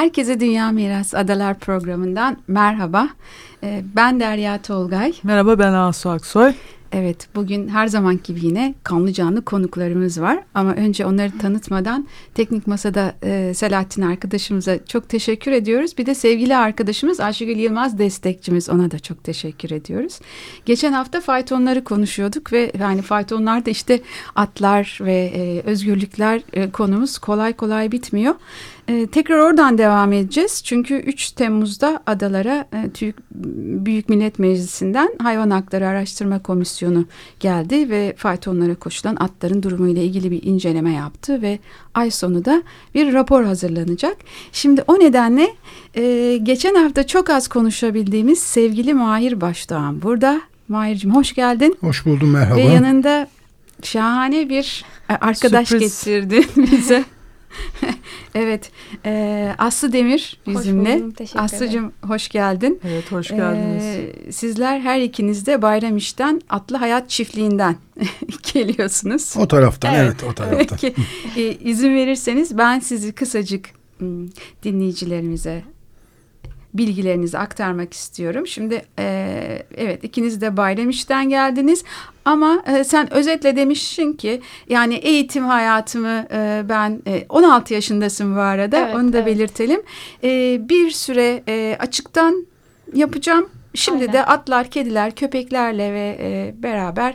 Herkese Dünya Miras Adalar programından merhaba. Ee, ben Derya Tolgay. Merhaba ben Asu Aksoy. Evet bugün her zaman gibi yine kanlı canlı konuklarımız var. Ama önce onları tanıtmadan Teknik Masa'da e, Selahattin arkadaşımıza çok teşekkür ediyoruz. Bir de sevgili arkadaşımız Ayşegül Yılmaz destekçimiz ona da çok teşekkür ediyoruz. Geçen hafta faytonları konuşuyorduk ve yani faytonlar da işte atlar ve e, özgürlükler e, konumuz kolay kolay bitmiyor. Ee, tekrar oradan devam edeceğiz. Çünkü 3 Temmuz'da adalara e, TÜİK Büyük Millet Meclisi'nden Hayvan Hakları Araştırma Komisyonu geldi ve faytonlara koşulan atların durumu ile ilgili bir inceleme yaptı ve ay sonu da bir rapor hazırlanacak. Şimdi o nedenle e, geçen hafta çok az konuşabildiğimiz sevgili Mahir Başdoğan burada. Mahir'cim hoş geldin. Hoş buldum merhaba. Ve yanında şahane bir e, arkadaş Sürpriz. getirdin bize. evet, e, Aslı Demir bizimle. Hoş buldum, Aslı'cım hoş geldin. Evet, hoş geldiniz. E, sizler her ikiniz de Bayram İş'ten Atlı Hayat Çiftliği'nden geliyorsunuz. O taraftan, evet, evet o taraftan. e, izin verirseniz ben sizi kısacık dinleyicilerimize bilgilerinizi aktarmak istiyorum. Şimdi e, evet ikiniz de bayram işten geldiniz ama e, sen özetle demişsin ki yani eğitim hayatımı e, ben e, 16 yaşındasın bu arada evet, onu da evet. belirtelim. E, bir süre e, açıktan yapacağım. Şimdi Aynen. de atlar, kediler, köpeklerle ve e, beraber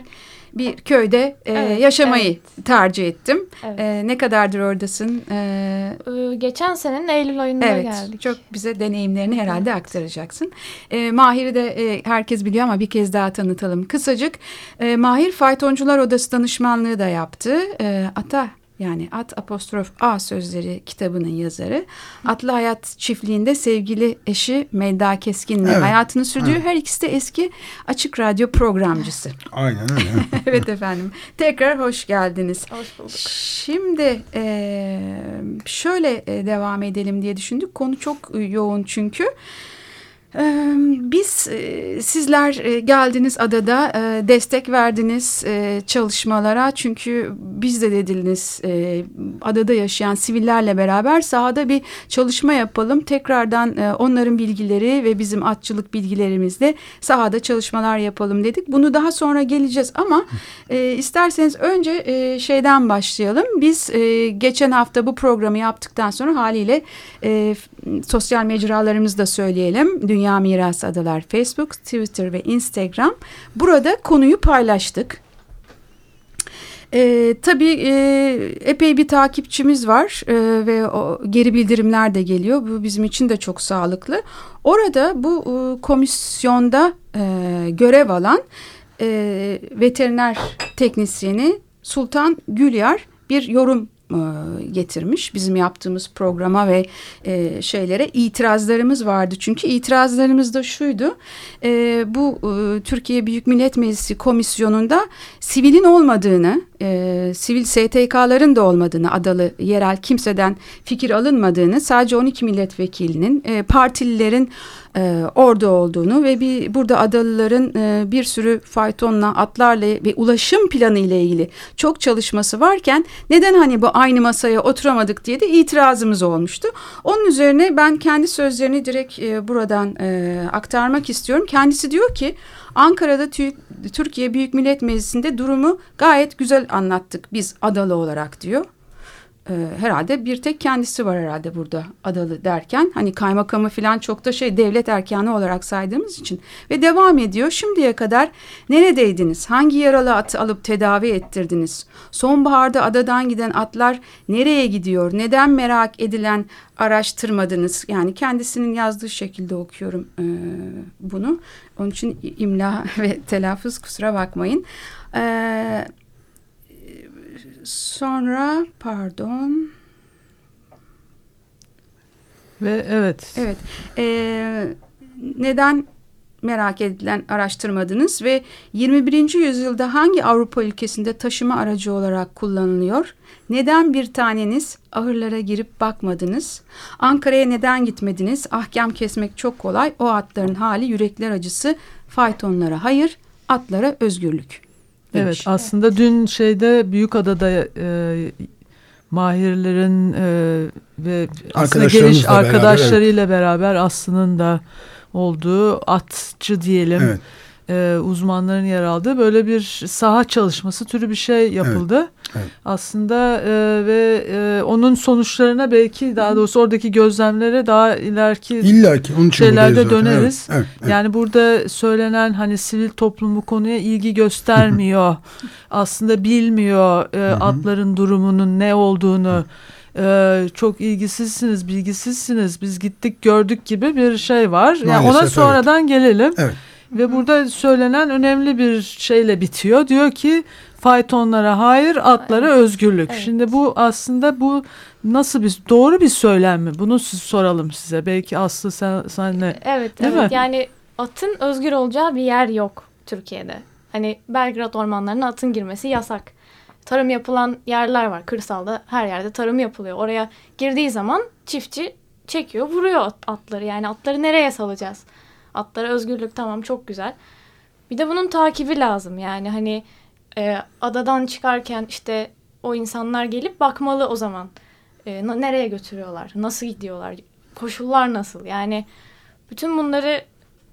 bir köyde e, evet, yaşamayı evet. tercih ettim. Evet. E, ne kadardır oradasın? E, Geçen senenin Eylül ayında evet, geldik. Çok bize deneyimlerini herhalde evet. aktaracaksın. E, Mahir'i de e, herkes biliyor ama bir kez daha tanıtalım. Kısacık e, Mahir Faytoncular Odası danışmanlığı da yaptı. E, ata yani At Apostrof A sözleri kitabının yazarı. Atlı Hayat çiftliğinde sevgili eşi Melda Keskin'le evet. hayatını sürdüğü evet. her ikisi de eski Açık Radyo programcısı. Aynen öyle. evet efendim. Tekrar hoş geldiniz. Hoş bulduk. Şimdi e, şöyle devam edelim diye düşündük. Konu çok yoğun çünkü. Biz sizler geldiniz adada destek verdiniz çalışmalara. Çünkü biz de dediniz adada yaşayan sivillerle beraber sahada bir çalışma yapalım. Tekrardan onların bilgileri ve bizim atçılık bilgilerimizle sahada çalışmalar yapalım dedik. Bunu daha sonra geleceğiz ama isterseniz önce şeyden başlayalım. Biz geçen hafta bu programı yaptıktan sonra haliyle sosyal mecralarımızda söyleyelim dünya Mirası Adalar Facebook, Twitter ve Instagram. Burada konuyu paylaştık. Ee, tabii e, epey bir takipçimiz var e, ve o geri bildirimler de geliyor. Bu bizim için de çok sağlıklı. Orada bu e, komisyonda e, görev alan e, veteriner teknisyeni Sultan Gülyar bir yorum e, getirmiş. Bizim yaptığımız programa ve e, şeylere itirazlarımız vardı. Çünkü itirazlarımız da şuydu. E, bu e, Türkiye Büyük Millet Meclisi komisyonunda sivilin olmadığını e, sivil STK'ların da olmadığını adalı yerel kimseden fikir alınmadığını sadece 12 milletvekilinin e, partililerin e, orada olduğunu ve bir burada adalıların e, bir sürü faytonla atlarla ve ulaşım planı ile ilgili çok çalışması varken neden hani bu aynı masaya oturamadık diye de itirazımız olmuştu. Onun üzerine ben kendi sözlerini direkt e, buradan e, aktarmak istiyorum. Kendisi diyor ki Ankara'da Türkiye Büyük Millet Meclisi'nde durumu gayet güzel anlattık biz adalı olarak diyor e, herhalde bir tek kendisi var herhalde burada adalı derken. Hani kaymakamı falan çok da şey devlet erkanı olarak saydığımız için. Ve devam ediyor. Şimdiye kadar neredeydiniz? Hangi yaralı atı alıp tedavi ettirdiniz? Sonbaharda adadan giden atlar nereye gidiyor? Neden merak edilen araştırmadınız? Yani kendisinin yazdığı şekilde okuyorum e, bunu. Onun için imla ve telaffuz kusura bakmayın. Eee Sonra pardon. Ve evet. Evet. Ee, neden merak edilen araştırmadınız ve 21. yüzyılda hangi Avrupa ülkesinde taşıma aracı olarak kullanılıyor? Neden bir taneniz ahırlara girip bakmadınız? Ankara'ya neden gitmediniz? Ahkam kesmek çok kolay. O atların hali yürekler acısı. Faytonlara hayır, atlara özgürlük. Demiş. Evet aslında dün şeyde Büyükada'da e, mahirlerin e, ve aslında geliş arkadaşlarıyla beraber, evet. beraber Aslı'nın da olduğu atçı diyelim evet. E, uzmanların yer aldığı böyle bir saha çalışması türü bir şey yapıldı. Evet. Evet. Aslında e, ve e, onun sonuçlarına belki daha doğrusu oradaki gözlemlere daha ileriki İllaki, onun için şeylerde döneriz. Evet, evet, evet. Yani burada söylenen hani sivil toplum bu konuya ilgi göstermiyor. aslında bilmiyor e, atların durumunun ne olduğunu. Ee, çok ilgisizsiniz, bilgisizsiniz. Biz gittik gördük gibi bir şey var. Yani Maalesef, ona sonradan evet. gelelim. Evet. Ve burada söylenen önemli bir şeyle bitiyor. Diyor ki faytonlara hayır, atlara evet. özgürlük. Evet. Şimdi bu aslında bu nasıl bir doğru bir söylem mi? Bunu siz soralım size. Belki Aslı sen senle. Evet, değil evet. Mi? Yani atın özgür olacağı bir yer yok Türkiye'de. Hani Belgrad ormanlarına atın girmesi yasak tarım yapılan yerler var. Kırsalda her yerde tarım yapılıyor. Oraya girdiği zaman çiftçi çekiyor, vuruyor atları. Yani atları nereye salacağız? Atlara özgürlük tamam çok güzel. Bir de bunun takibi lazım. Yani hani e, adadan çıkarken işte o insanlar gelip bakmalı o zaman. E, nereye götürüyorlar? Nasıl gidiyorlar? Koşullar nasıl? Yani bütün bunları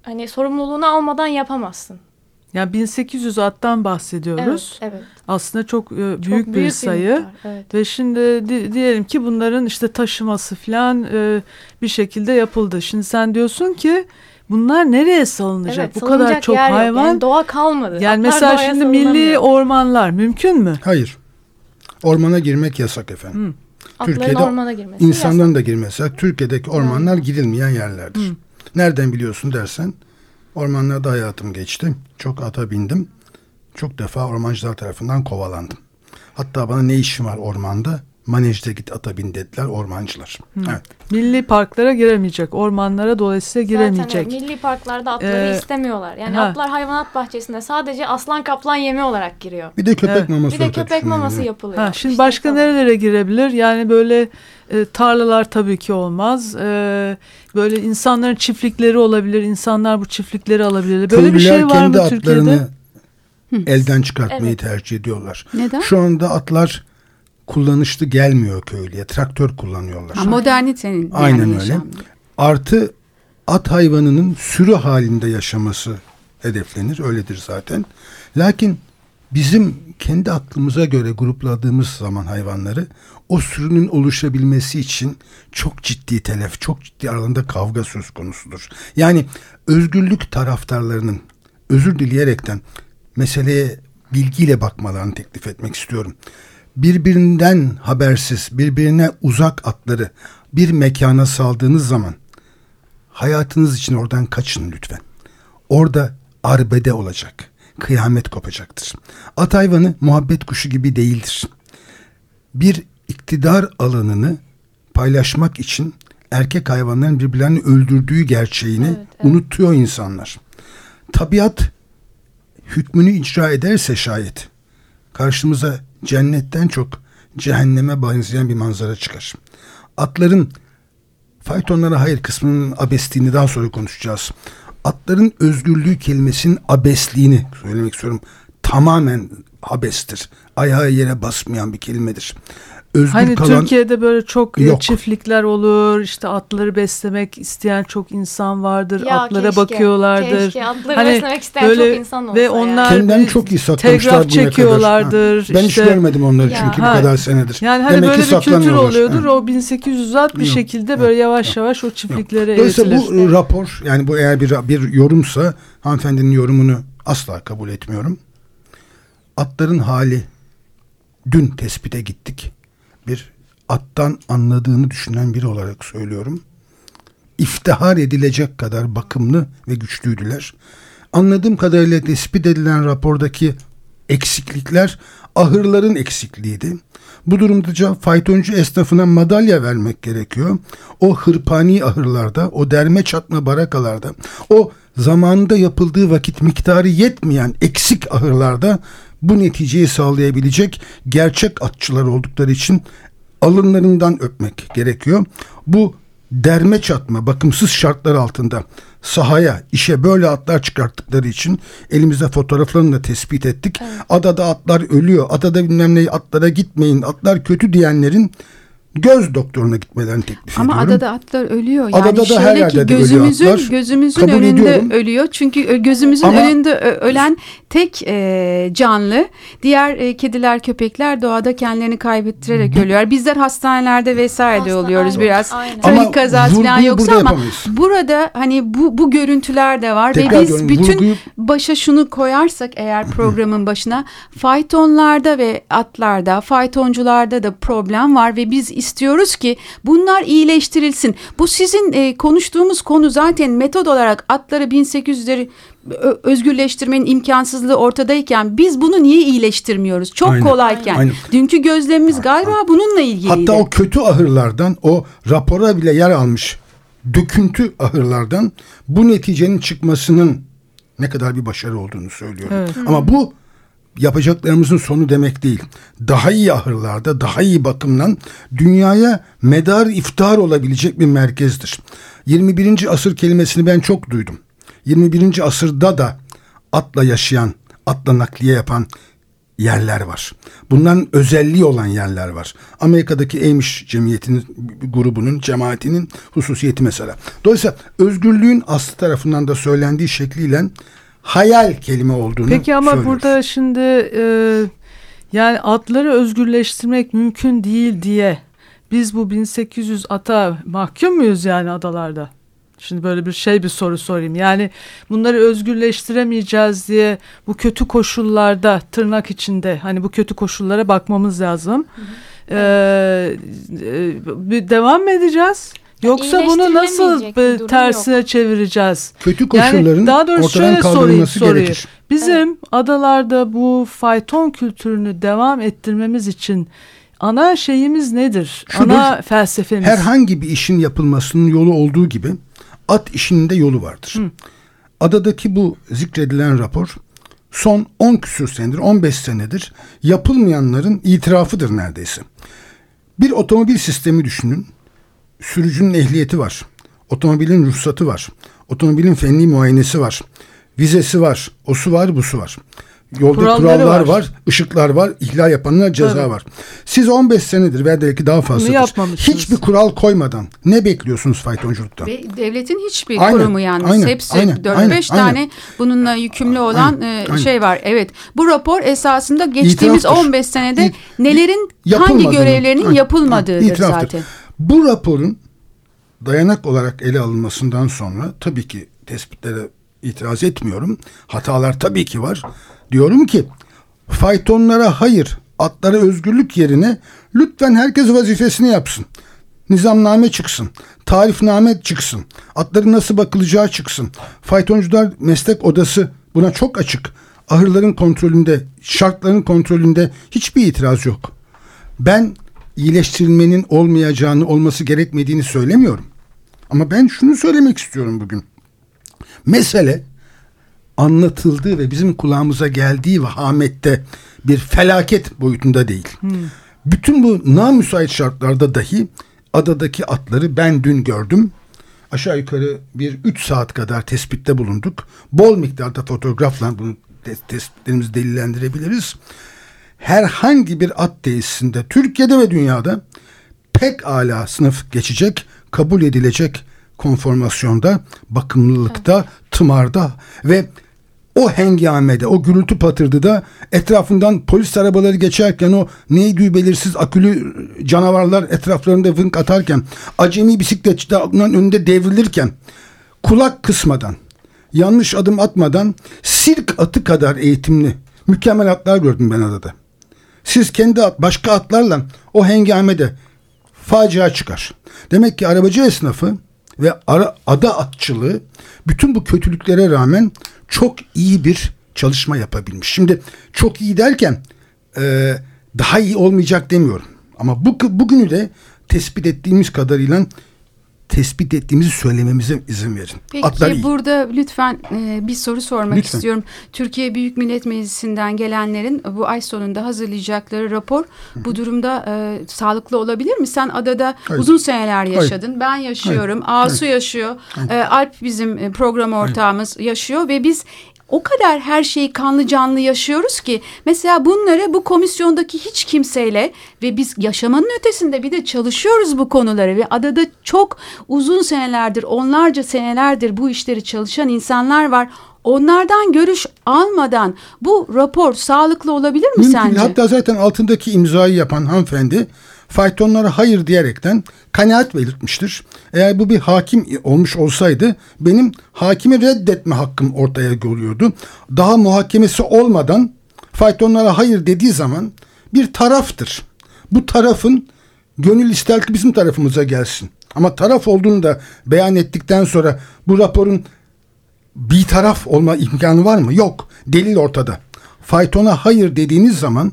hani sorumluluğunu almadan yapamazsın. Yani 1800 attan bahsediyoruz. Evet, evet. Aslında çok e, büyük, çok büyük bir sayı. Bir evet. Ve şimdi di diyelim ki bunların işte taşıması falan e, bir şekilde yapıldı. Şimdi sen diyorsun ki bunlar nereye salınacak? Evet, Bu kadar çok hayvan. Yani doğa kalmadı. Yani Atlar mesela şimdi milli ormanlar mümkün mü? Hayır. Ormana girmek yasak efendim. Hı. Türkiye'de ormana girmesi insanların yasak. da girmesi yasak. Türkiye'deki ormanlar girilmeyen yerlerdir. Hı. Nereden biliyorsun dersen Ormanlarda hayatım geçti. Çok ata bindim. Çok defa ormancılar tarafından kovalandım. Hatta bana ne işim var ormanda? Manejde git ata bin dediler ormancılar. Evet. Milli parklara giremeyecek. Ormanlara dolayısıyla giremeyecek. Zaten evet, milli parklarda atları ee, istemiyorlar. Yani ha. atlar hayvanat bahçesinde sadece aslan kaplan yemi olarak giriyor. Bir de köpek evet. maması. Bir de köpek maması yapılıyor. Ha, şimdi işte başka falan. nerelere girebilir? Yani böyle e, tarlalar tabii ki olmaz. E, böyle insanların çiftlikleri olabilir. İnsanlar bu çiftlikleri alabilir. Böyle Köylüler bir şey var mı Türkiye'de? elden çıkartmayı evet. tercih ediyorlar. Neden? Şu anda atlar kullanışlı gelmiyor köylüye. Traktör kullanıyorlar. Ha, modernitenin. Aynen yani öyle. Yaşamlı. Artı at hayvanının sürü halinde yaşaması hedeflenir. Öyledir zaten. Lakin bizim kendi aklımıza göre grupladığımız zaman hayvanları o sürünün oluşabilmesi için çok ciddi telef, çok ciddi aralarında kavga söz konusudur. Yani özgürlük taraftarlarının özür dileyerekten meseleye bilgiyle bakmalarını teklif etmek istiyorum. Birbirinden habersiz, birbirine uzak atları bir mekana saldığınız zaman hayatınız için oradan kaçın lütfen. Orada arbede olacak. Kıyamet kopacaktır. At hayvanı muhabbet kuşu gibi değildir. Bir iktidar alanını paylaşmak için erkek hayvanların birbirlerini öldürdüğü gerçeğini evet, evet. unutuyor insanlar. Tabiat hükmünü icra ederse şayet karşımıza cennetten çok cehenneme benzeyen bir manzara çıkar. Atların faytonlara hayır kısmının abesliğini daha sonra konuşacağız. Atların özgürlüğü kelimesinin abesliğini söylemek istiyorum. Tamamen abestir. Ayağı yere basmayan bir kelimedir özgür hani kalan... Türkiye'de böyle çok yok. çiftlikler olur. işte atları beslemek isteyen çok insan vardır. Ya Atlara keşke, bakıyorlardır. Keşke atları hani beslemek isteyen böyle, çok insan olsa. Ve onlar kendilerini çok iyi saklamışlar çekiyorlardır. Ha. Ben işte, hiç görmedim onları ya. çünkü ha. bu kadar senedir. Yani hani Demek böyle bir kültür oluyordur. Ha. O 1800 at bir yok. şekilde böyle yavaş yok. yavaş o çiftlere yok. Dolayısıyla bu rapor yani bu eğer bir, bir yorumsa hanımefendinin yorumunu asla kabul etmiyorum. Atların hali dün tespite gittik bir attan anladığını düşünen biri olarak söylüyorum. İftihar edilecek kadar bakımlı ve güçlüydüler. Anladığım kadarıyla tespit edilen rapordaki eksiklikler ahırların eksikliğiydi. Bu durumda faytoncu esnafına madalya vermek gerekiyor. O hırpani ahırlarda, o derme çatma barakalarda, o zamanında yapıldığı vakit miktarı yetmeyen eksik ahırlarda bu neticeyi sağlayabilecek gerçek atçılar oldukları için alınlarından öpmek gerekiyor. Bu derme çatma bakımsız şartlar altında sahaya işe böyle atlar çıkarttıkları için elimizde fotoğraflarını da tespit ettik. Evet. Adada atlar ölüyor. Adada bilmem ne atlara gitmeyin. Atlar kötü diyenlerin göz doktoruna gitmelerini teklif Ama ediyorum. Ama adada atlar ölüyor. Yani adada da her yerde ki gözümüzün, ölüyor atlar. gözümüzün Kabul önünde ediyorum. ölüyor. Çünkü gözümüzün Ama, önünde ölen tek e, canlı. Diğer e, kediler, köpekler doğada kendilerini kaybettirerek ölüyorlar. Bizler hastanelerde vesaire Hasta, oluyoruz aynen, biraz. Aynen. Trafik kazası falan yoksa ama yapamayız. burada hani bu bu görüntüler de var Tekrar ve biz diyorum, bütün vurguyu... başa şunu koyarsak eğer programın başına faytonlarda ve atlarda, faytoncularda da problem var ve biz istiyoruz ki bunlar iyileştirilsin. Bu sizin e, konuştuğumuz konu zaten metod olarak atları 1800'leri özgürleştirmenin imkansızlığı ortadayken biz bunu niye iyileştirmiyoruz? Çok Aynen. kolayken. Aynen. Dünkü gözlemimiz galiba bununla ilgiliydi. Hatta o kötü ahırlardan o rapora bile yer almış döküntü ahırlardan bu neticenin çıkmasının ne kadar bir başarı olduğunu söylüyorum. Evet. Ama bu yapacaklarımızın sonu demek değil. Daha iyi ahırlarda, daha iyi bakımdan dünyaya medar iftar olabilecek bir merkezdir. 21. asır kelimesini ben çok duydum. 21. asırda da atla yaşayan, atla nakliye yapan yerler var. Bunların özelliği olan yerler var. Amerika'daki Amish cemiyetinin grubunun, cemaatinin hususiyeti mesela. Dolayısıyla özgürlüğün aslı tarafından da söylendiği şekliyle hayal kelime olduğunu Peki ama burada şimdi e, yani atları özgürleştirmek mümkün değil diye biz bu 1800 ata mahkum muyuz yani adalarda? Şimdi böyle bir şey bir soru sorayım. Yani bunları özgürleştiremeyeceğiz diye bu kötü koşullarda tırnak içinde hani bu kötü koşullara bakmamız lazım. Hı hı. Ee, e, devam mı edeceğiz? Yoksa bunu nasıl tersine yok. çevireceğiz? Kötü koşulların yani daha doğrusu şöyle sorayım soruyu. Gerekir. Bizim evet. adalarda bu fayton kültürünü devam ettirmemiz için ana şeyimiz nedir? Şudur, ana felsefemiz. Herhangi bir işin yapılmasının yolu olduğu gibi at işinin de yolu vardır. Hı. Adadaki bu zikredilen rapor son 10 küsür senedir, 15 senedir yapılmayanların itirafıdır neredeyse. Bir otomobil sistemi düşünün sürücünün ehliyeti var. Otomobilin ruhsatı var. Otomobilin fenli muayenesi var. Vizesi var. O su var, bu su var. Yolda Kuralları kurallar var. var, ışıklar var, ihlal yapanlara ceza evet. var. Siz 15 senedir veya belki daha fazladır. Hiçbir kural koymadan ne bekliyorsunuz faytonculuktan? Ve devletin hiçbir aynen, kurumu yalnız. Aynen, Hepsi 4-5 tane bununla yükümlü olan aynen, e, şey var. Evet. Bu rapor esasında geçtiğimiz İtiraftır. 15 senede nelerin hangi görevlerinin aynen, yapılmadığıdır zaten. Bu raporun dayanak olarak ele alınmasından sonra tabii ki tespitlere itiraz etmiyorum. Hatalar tabii ki var. Diyorum ki faytonlara hayır, atlara özgürlük yerine lütfen herkes vazifesini yapsın. Nizamname çıksın. Tarifname çıksın. Atların nasıl bakılacağı çıksın. Faytoncular meslek odası buna çok açık. Ahırların kontrolünde, şartların kontrolünde hiçbir itiraz yok. Ben iyileştirilmenin olmayacağını, olması gerekmediğini söylemiyorum. Ama ben şunu söylemek istiyorum bugün. Mesele anlatıldığı ve bizim kulağımıza geldiği vahamette bir felaket boyutunda değil. Hmm. Bütün bu namüsait şartlarda dahi adadaki atları ben dün gördüm. Aşağı yukarı bir üç saat kadar tespitte bulunduk. Bol miktarda fotoğrafla bunu tespitlerimizi delillendirebiliriz herhangi bir at tesisinde Türkiye'de ve dünyada pek ala sınıf geçecek, kabul edilecek konformasyonda, bakımlılıkta, tımarda ve o hengamede, o gürültü patırdıda etrafından polis arabaları geçerken o neydi belirsiz akülü canavarlar etraflarında vınk atarken, acemi bisikletçiler önünde devrilirken, kulak kısmadan, yanlış adım atmadan sirk atı kadar eğitimli mükemmel atlar gördüm ben adada. Siz kendi at, başka atlarla o hengamede facia çıkar. Demek ki arabacı esnafı ve ara, ada atçılığı bütün bu kötülüklere rağmen çok iyi bir çalışma yapabilmiş. Şimdi çok iyi derken e, daha iyi olmayacak demiyorum. Ama bu, bugünü de tespit ettiğimiz kadarıyla tespit ettiğimizi söylememize izin verin. Peki Atlar burada lütfen e, bir soru sormak lütfen. istiyorum. Türkiye Büyük Millet Meclisi'nden gelenlerin bu ay sonunda hazırlayacakları rapor bu durumda e, sağlıklı olabilir mi? Sen adada Hayır. uzun seneler yaşadın. Hayır. Ben yaşıyorum. Hayır. Asu Hayır. yaşıyor. Hayır. E, Alp bizim e, program ortağımız Hayır. yaşıyor ve biz o kadar her şeyi kanlı canlı yaşıyoruz ki mesela bunları bu komisyondaki hiç kimseyle ve biz yaşamanın ötesinde bir de çalışıyoruz bu konuları ve adada çok uzun senelerdir onlarca senelerdir bu işleri çalışan insanlar var. Onlardan görüş almadan bu rapor sağlıklı olabilir mi Mümkün. sence? Hatta zaten altındaki imzayı yapan hanımefendi faytonlara hayır diyerekten kanaat belirtmiştir. Eğer bu bir hakim olmuş olsaydı benim hakimi reddetme hakkım ortaya geliyordu. Daha muhakemesi olmadan faytonlara hayır dediği zaman bir taraftır. Bu tarafın gönül ister ki bizim tarafımıza gelsin. Ama taraf olduğunu da beyan ettikten sonra bu raporun bir taraf olma imkanı var mı? Yok. Delil ortada. Faytona hayır dediğiniz zaman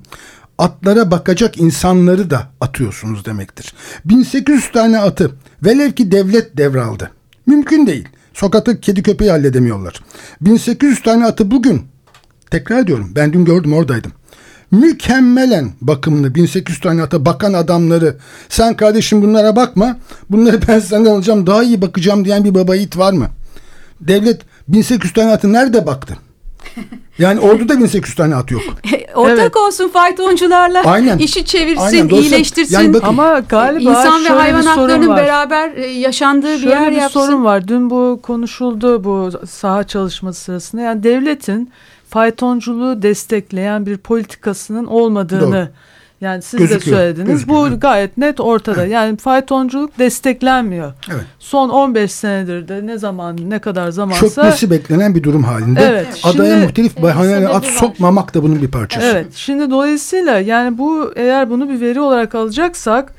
atlara bakacak insanları da atıyorsunuz demektir. 1800 tane atı velev ki devlet devraldı. Mümkün değil. Sokakta kedi köpeği halledemiyorlar. 1800 tane atı bugün tekrar diyorum ben dün gördüm oradaydım. Mükemmelen bakımlı 1800 tane ata bakan adamları sen kardeşim bunlara bakma bunları ben senden alacağım daha iyi bakacağım diyen bir baba yiğit var mı? Devlet 1800 tane atı nerede baktı? Yani orduda 1800 tane at yok. Ortak evet. olsun faytoncularla Aynen. işi çevirsin, Aynen. iyileştirsin. Yani bakın, Ama galiba insan ve hayvan haklarının beraber e, yaşandığı şöyle bir yer bir yapsın. sorun var. Dün bu konuşuldu bu saha çalışması sırasında. Yani devletin faytonculuğu destekleyen bir politikasının olmadığını Doğru yani siz Gözüküyor. de söylediniz. Gözüküyor. Bu gayet net ortada. Yani faytonculuk desteklenmiyor. Evet. Son 15 senedir de ne zaman ne kadar zamansa çökmesi beklenen bir durum halinde. Evet. Adaya şimdi, muhtelif bahanelerle at sokmamak da bunun bir parçası. Evet. Şimdi dolayısıyla yani bu eğer bunu bir veri olarak alacaksak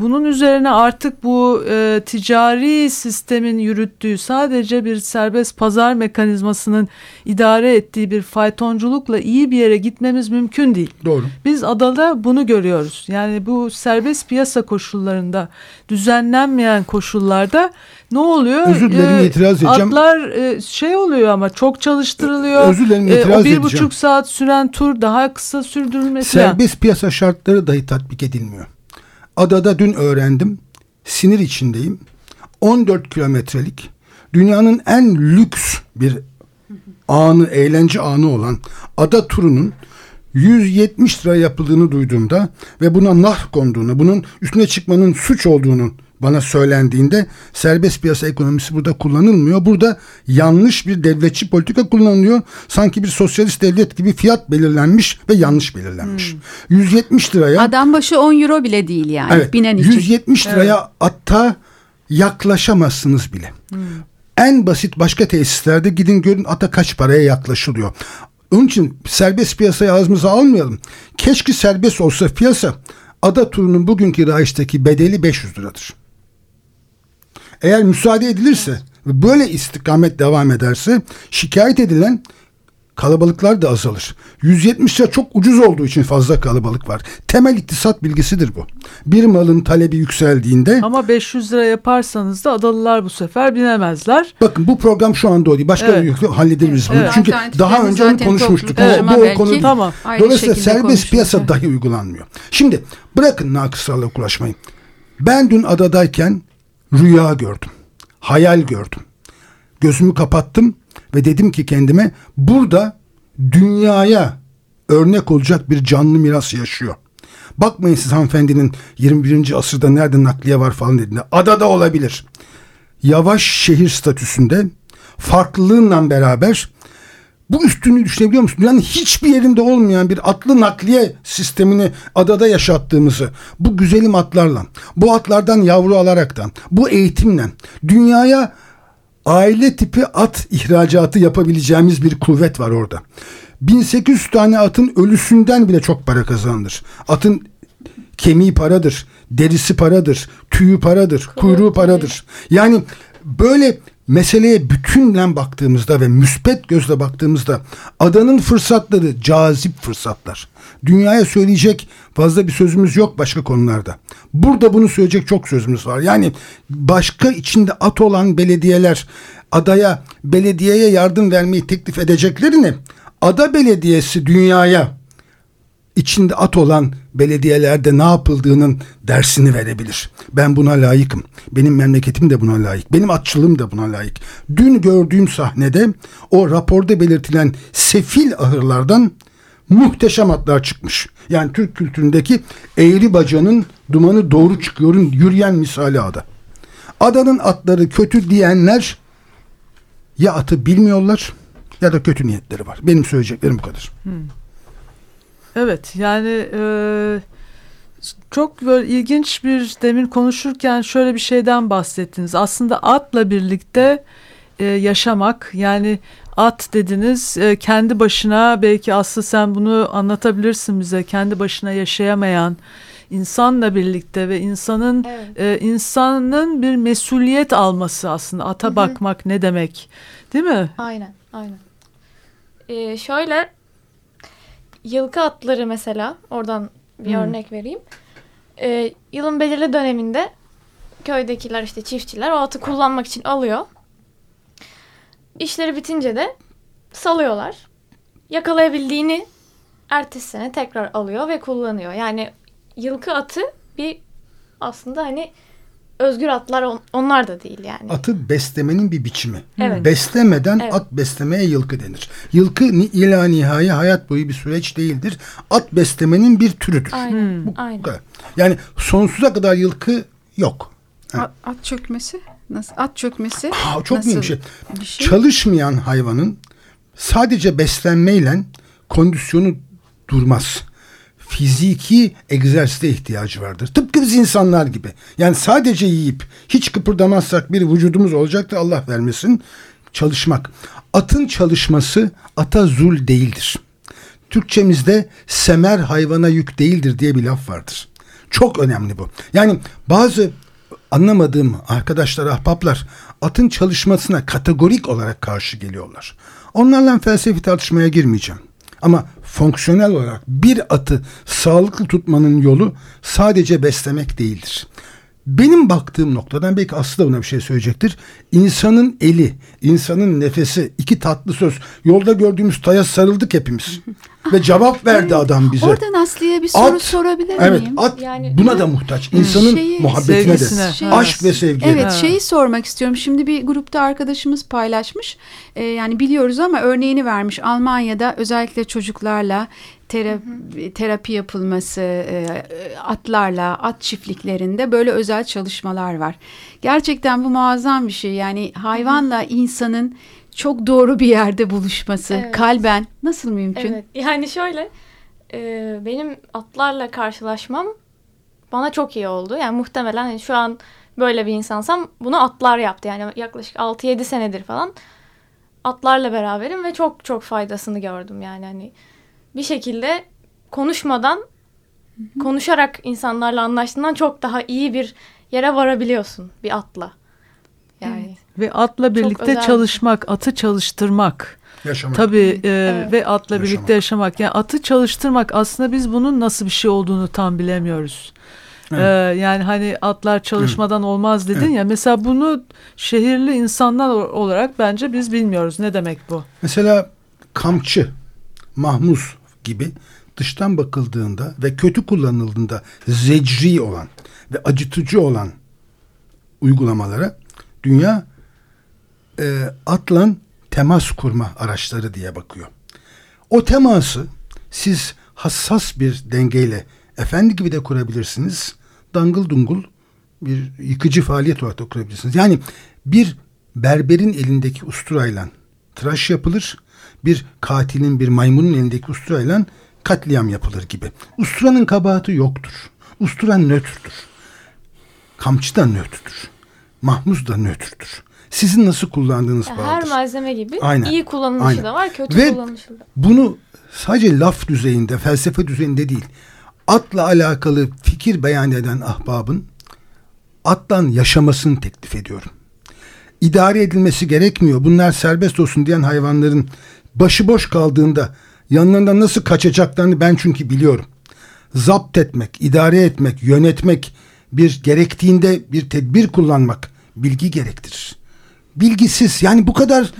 bunun üzerine artık bu e, ticari sistemin yürüttüğü sadece bir serbest pazar mekanizmasının idare ettiği bir faytonculukla iyi bir yere gitmemiz mümkün değil. Doğru. Biz adada bunu görüyoruz. Yani bu serbest piyasa koşullarında düzenlenmeyen koşullarda ne oluyor? Özür dilerim ee, itiraz edeceğim. Atlar e, şey oluyor ama çok çalıştırılıyor. Özür dilerim itiraz e, o bir edeceğim. buçuk saat süren tur daha kısa sürdürülmesi. Serbest piyasa şartları dahi tatbik edilmiyor. Adada dün öğrendim. Sinir içindeyim. 14 kilometrelik dünyanın en lüks bir anı, eğlence anı olan ada turunun 170 lira yapıldığını duyduğumda ve buna nah konduğunu, bunun üstüne çıkmanın suç olduğunu bana söylendiğinde serbest piyasa ekonomisi burada kullanılmıyor. Burada yanlış bir devletçi politika kullanılıyor. Sanki bir sosyalist devlet gibi fiyat belirlenmiş ve yanlış belirlenmiş. Hmm. 170 liraya adam başı 10 euro bile değil yani evet, binen için. 170 liraya evet. atta yaklaşamazsınız bile. Hmm. En basit başka tesislerde gidin görün ata kaç paraya yaklaşılıyor. Onun için serbest piyasayı ağzımıza almayalım. Keşke serbest olsa piyasa ada turunun bugünkü rayıştaki bedeli 500 liradır. Eğer müsaade edilirse ve böyle istikamet devam ederse şikayet edilen kalabalıklar da azalır. 170 lira çok ucuz olduğu için fazla kalabalık var. Temel iktisat bilgisidir bu. Bir malın talebi yükseldiğinde... Ama 500 lira yaparsanız da adalılar bu sefer binemezler. Bakın bu program şu anda o değil. Başka evet. bir hallederiz bunu. Evet. Çünkü daha önce onu konuşmuştuk. Evet. Bu, bu konu tamam. Dolayısıyla serbest piyasa dahi uygulanmıyor. Şimdi bırakın nakıslarla ulaşmayı. Ben dün adadayken rüya gördüm. Hayal gördüm. Gözümü kapattım ve dedim ki kendime burada dünyaya örnek olacak bir canlı miras yaşıyor. Bakmayın siz hanımefendinin 21. asırda nerede nakliye var falan dediğinde. Adada olabilir. Yavaş şehir statüsünde farklılığından beraber bu üstünlüğü düşünebiliyor musun? Yani hiçbir yerinde olmayan bir atlı nakliye sistemini adada yaşattığımızı, bu güzelim atlarla, bu atlardan yavru alaraktan, bu eğitimle dünyaya aile tipi at ihracatı yapabileceğimiz bir kuvvet var orada. 1800 tane atın ölüsünden bile çok para kazanılır. Atın kemiği paradır, derisi paradır, tüyü paradır, kuyruğu paradır. Yani böyle meseleye bütünlen baktığımızda ve müspet gözle baktığımızda adanın fırsatları cazip fırsatlar. Dünyaya söyleyecek fazla bir sözümüz yok başka konularda. Burada bunu söyleyecek çok sözümüz var. Yani başka içinde at olan belediyeler adaya belediyeye yardım vermeyi teklif edeceklerini ada belediyesi dünyaya içinde at olan belediyelerde ne yapıldığının dersini verebilir. Ben buna layıkım. Benim memleketim de buna layık. Benim atçılığım da buna layık. Dün gördüğüm sahnede o raporda belirtilen sefil ahırlardan muhteşem atlar çıkmış. Yani Türk kültüründeki eğri bacanın dumanı doğru çıkıyorun yürüyen misali ada. Adanın atları kötü diyenler ya atı bilmiyorlar ya da kötü niyetleri var. Benim söyleyeceklerim bu kadar. Hmm. Evet yani e, çok böyle ilginç bir demin konuşurken şöyle bir şeyden bahsettiniz. Aslında atla birlikte e, yaşamak yani at dediniz e, kendi başına belki Aslı sen bunu anlatabilirsin bize kendi başına yaşayamayan insanla birlikte ve insanın evet. e, insanın bir mesuliyet alması aslında ata Hı -hı. bakmak ne demek değil mi? Aynen aynen. Ee, şöyle yılkı atları mesela oradan bir hmm. örnek vereyim. Ee, yılın belirli döneminde köydekiler işte çiftçiler o atı kullanmak için alıyor. İşleri bitince de salıyorlar. Yakalayabildiğini ertesi sene tekrar alıyor ve kullanıyor. Yani yılkı atı bir aslında hani özgür atlar on, onlar da değil yani. Atı beslemenin bir biçimi. Evet. Beslemeden evet. at beslemeye yılkı denir. Yılkı ila nihai hayat boyu bir süreç değildir. At beslemenin bir türüdür. Aynen. Bu Aynen. kadar. Yani sonsuza kadar yılkı yok. At, at çökmesi nasıl? At çökmesi ha, çok nasıl bir şey. bir şey? Çalışmayan hayvanın sadece beslenmeyle kondisyonu durmaz fiziki egzersize ihtiyacı vardır. Tıpkı biz insanlar gibi. Yani sadece yiyip hiç kıpırdamazsak bir vücudumuz olacaktır Allah vermesin. Çalışmak. Atın çalışması ata zul değildir. Türkçemizde semer hayvana yük değildir diye bir laf vardır. Çok önemli bu. Yani bazı anlamadığım arkadaşlar, ahbaplar atın çalışmasına kategorik olarak karşı geliyorlar. Onlarla felsefi tartışmaya girmeyeceğim. Ama fonksiyonel olarak bir atı sağlıklı tutmanın yolu sadece beslemek değildir. Benim baktığım noktadan belki Aslı da buna bir şey söyleyecektir. İnsanın eli, insanın nefesi, iki tatlı söz. Yolda gördüğümüz taya sarıldık hepimiz. Ve cevap verdi adam bize. Oradan Aslı'ya bir soru at, sorabilir miyim? Evet at yani, buna da muhtaç. İnsanın şeyi, muhabbetine de. Şey, aşk ve sevgi. Evet ha. şeyi sormak istiyorum. Şimdi bir grupta arkadaşımız paylaşmış. Ee, yani biliyoruz ama örneğini vermiş. Almanya'da özellikle çocuklarla terapi, terapi yapılması e, atlarla, at çiftliklerinde böyle özel çalışmalar var. Gerçekten bu muazzam bir şey. Yani hayvanla insanın çok doğru bir yerde buluşması evet. kalben nasıl mümkün? Evet. Yani şöyle e, benim atlarla karşılaşmam bana çok iyi oldu. Yani muhtemelen hani şu an böyle bir insansam bunu atlar yaptı. Yani yaklaşık 6-7 senedir falan atlarla beraberim ve çok çok faydasını gördüm yani hani bir şekilde konuşmadan konuşarak insanlarla anlaştığından çok daha iyi bir yere varabiliyorsun bir atla. Yani evet. ve atla birlikte çalışmak, atı çalıştırmak. Yaşamak. Tabii e, evet. ve atla yaşamak. birlikte yaşamak. Yani atı çalıştırmak aslında biz bunun nasıl bir şey olduğunu tam bilemiyoruz. Evet. Ee, yani hani atlar çalışmadan evet. olmaz dedin evet. ya. Mesela bunu şehirli insanlar olarak bence biz bilmiyoruz. Ne demek bu? Mesela kamçı, mahmuz gibi dıştan bakıldığında ve kötü kullanıldığında zecri olan ve acıtıcı olan uygulamalara dünya e, atlan temas kurma araçları diye bakıyor. O teması siz hassas bir dengeyle efendi gibi de kurabilirsiniz. Dangıl dungul bir yıkıcı faaliyet olarak da kurabilirsiniz. Yani bir berberin elindeki usturayla tıraş yapılır bir katilin bir maymunun elindeki usturayla katliam yapılır gibi. Usturanın kabahati yoktur. Ustura nötrdür. Kamçı da nötrdür. Mahmuz da nötrdür. Sizin nasıl kullandığınız bağlıdır. Her malzeme gibi Aynen. iyi kullanılışı Aynen. da var, kötü Ve kullanılışı da. bunu sadece laf düzeyinde, felsefe düzeyinde değil, atla alakalı fikir beyan eden ahbabın attan yaşamasını teklif ediyorum. idare edilmesi gerekmiyor. Bunlar serbest olsun diyen hayvanların başıboş kaldığında yanlarından nasıl kaçacaklarını ben çünkü biliyorum. Zapt etmek, idare etmek, yönetmek, bir gerektiğinde bir tedbir kullanmak bilgi gerektirir. Bilgisiz yani bu kadar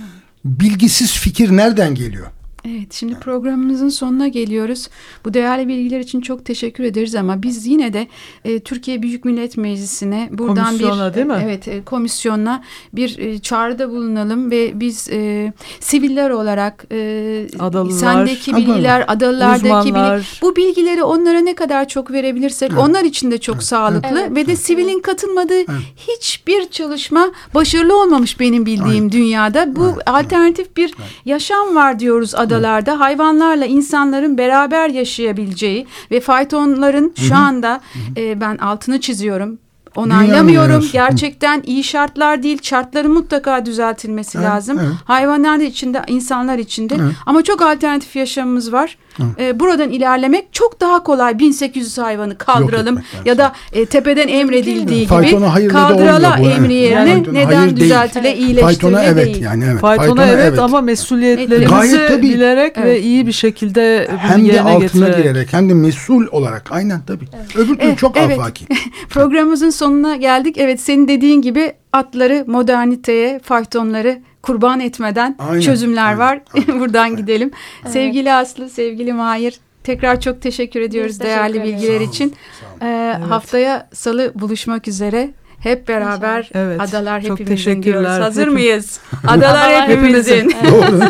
bilgisiz fikir nereden geliyor? Evet şimdi programımızın sonuna geliyoruz. Bu değerli bilgiler için çok teşekkür ederiz ama biz yine de e, Türkiye Büyük Millet Meclisi'ne buradan komisyona, bir değil mi? evet e, komisyonla bir e, çağrıda bulunalım ve biz e, siviller olarak e, Adalılar, sendeki bilgiler, adalılardaki uzmanlar. bilgi, bu bilgileri onlara ne kadar çok verebilirsek onlar için de çok sağlıklı Evet. ve de sivilin katılmadığı hiçbir çalışma başarılı olmamış benim bildiğim dünyada. Bu alternatif bir yaşam var diyoruz adalarda. Hayvanlarla insanların beraber yaşayabileceği ve faytonların şu anda e, ben altını çiziyorum. Onaylamıyorum. Gerçekten iyi şartlar değil. Şartların mutlaka düzeltilmesi Evet, lazım. evet. Hayvanlar içinde, insanlar içinde. Evet. Ama çok alternatif yaşamımız var. Ee, buradan ilerlemek çok daha kolay. 1800 hayvanı kaldıralım ya da e, tepeden emredildiği gibi Faytona kaldırala emri evet. yerine Yani neden hayır değil. düzeltile iyileştirme Faytona evet değil. yani evet. Faytona, evet, ama mesuliyetlerimizi Gayet tabii. bilerek ve Evet. iyi bir şekilde hem de yerine altına getirerek. girerek hem de mesul olarak aynen tabii. Öbür türlü Evet, çok evet. afaki. Programımızın sonuna geldik. Evet senin dediğin gibi atları moderniteye, faytonları kurban etmeden Aynen, çözümler aynen, var. aynen, Buradan aynen. gidelim. Evet. Sevgili Aslı, sevgili Mahir tekrar çok teşekkür ediyoruz teşekkür değerli ederiz. bilgiler Sağ olun, için. Ee, Haftaya salı buluşmak üzere. Hep beraber Evet, adalar çok hepimizin teşekkürler. diyoruz. Hazır mıyız? Adalar Adalar hepimizin. Doğru.